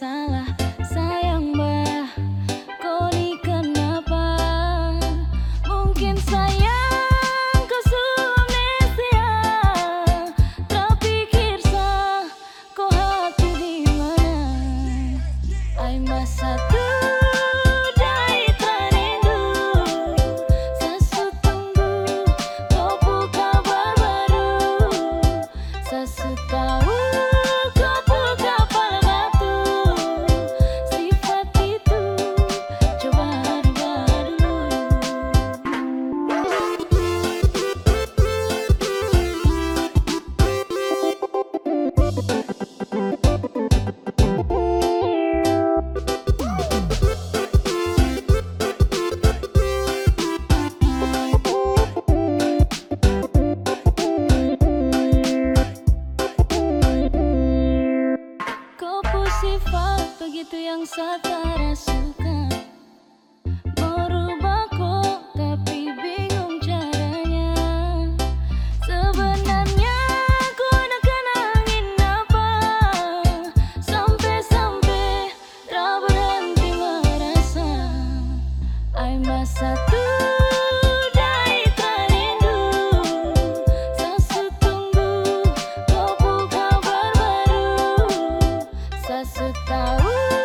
salah. itu yang Satara suka. Merubah rubah kok tapi bingung caranya. Sebenarnya aku nak kenangin apa? Sampai-sampai tak berhenti merasa. I must satu setahun